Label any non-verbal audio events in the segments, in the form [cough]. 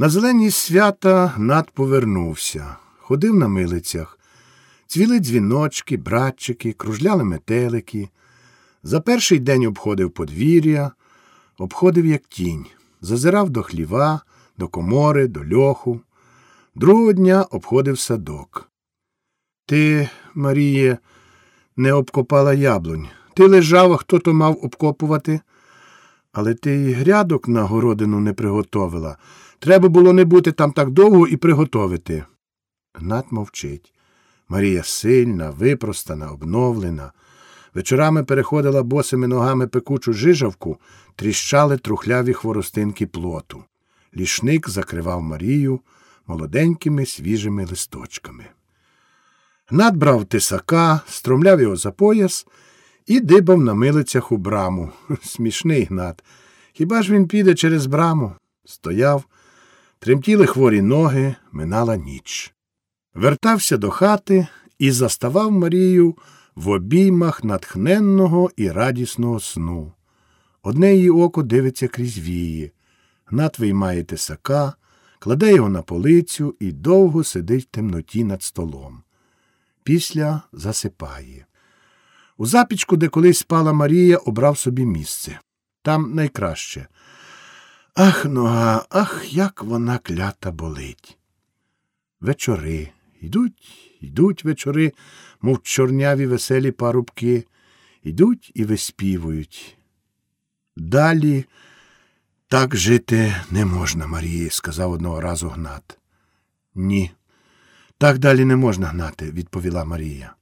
На зелені свята Гнат повернувся, ходив на милицях. Цвіли дзвіночки, братчики, кружляли метелики. За перший день обходив подвір'я, обходив як тінь, зазирав до хліва, до комори, до льоху. Другого дня обходив садок. Ти, Маріє, не обкопала яблунь. Ти лежав, а хто то мав обкопувати. Але ти й грядок на городину не приготовила. Треба було не бути там так довго і приготовити. Гнат мовчить. Марія сильна, випростана, обновлена. Вечорами переходила босими ногами пекучу жижавку, тріщали трухляві хворостинки плоту. Лішник закривав Марію молоденькими свіжими листочками. Гнат брав тисака, стромляв його за пояс і дибав на милицях у браму. [laughs] Смішний гнат. Хіба ж він піде через браму? Стояв, тремтіли хворі ноги, минала ніч. Вертався до хати і заставав Марію в обіймах натхненного і радісного сну. Одне її око дивиться крізь вії. Гнат виймає тисака, кладе його на полицю і довго сидить в темноті над столом. Після засипає. У запічку, де колись спала Марія, обрав собі місце. Там найкраще. Ах, нога, ах, як вона клята болить. Вечори. Йдуть, йдуть вечори, мов чорняві веселі парубки, йдуть і виспівують. Далі так жити не можна, Марії, сказав одного разу Гнат. Ні, так далі не можна гнати, відповіла Марія.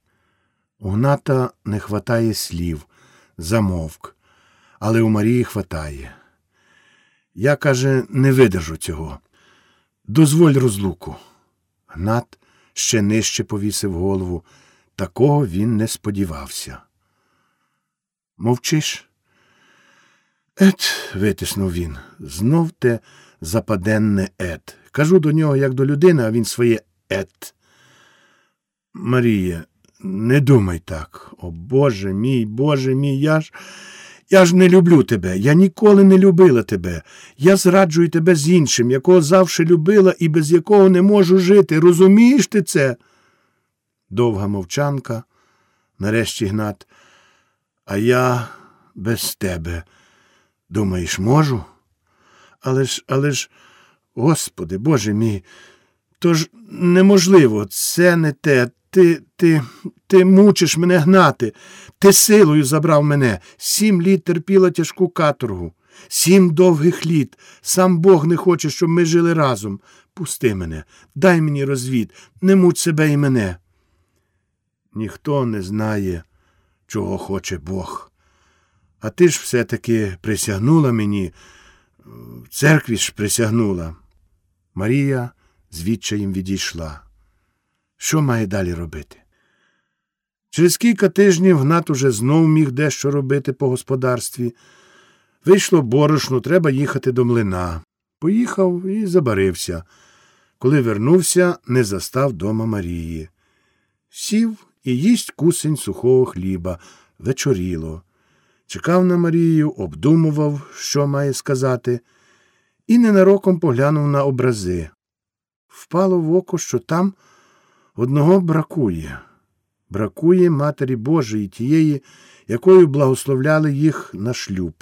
У Гната не хватає слів, замовк, але у Марії хватає. Я, каже, не видержу цього. Дозволь розлуку. Гнат ще нижче повісив голову. Такого він не сподівався. Мовчиш? Ет, витиснув він, знов те западенне ет. Кажу до нього, як до людини, а він своє ет. Марія, не думай так. О Боже мій, Боже мій, я ж. Я ж не люблю тебе, я ніколи не любила тебе. Я зраджую тебе з іншим, якого завше любила і без якого не можу жити. Розумієш ти це? Довга мовчанка, нарешті Гнат. А я без тебе. Думаєш, можу? Але ж, але ж, Господи, Боже мій, то ж неможливо, це не те. Ти, ти, ти мучиш мене гнати. Ти силою забрав мене. Сім літ терпіла тяжку каторгу, сім довгих літ. Сам Бог не хоче, щоб ми жили разом. Пусти мене, дай мені розвід, не муч себе і мене. Ніхто не знає, чого хоче Бог. А ти ж все-таки присягнула мені, в церкві ж присягнула. Марія з відчаєм відійшла. Що має далі робити? Через кілька тижнів Гнат уже знов міг дещо робити по господарстві. Вийшло борошно, треба їхати до млина. Поїхав і забарився. Коли вернувся, не застав дома Марії. Сів і їсть кусень сухого хліба, вечоріло. Чекав на Марію, обдумував, що має сказати, і ненароком поглянув на образи. Впало в око, що там одного бракує. Бракує Матері Божої, тієї, якою благословляли їх на шлюб.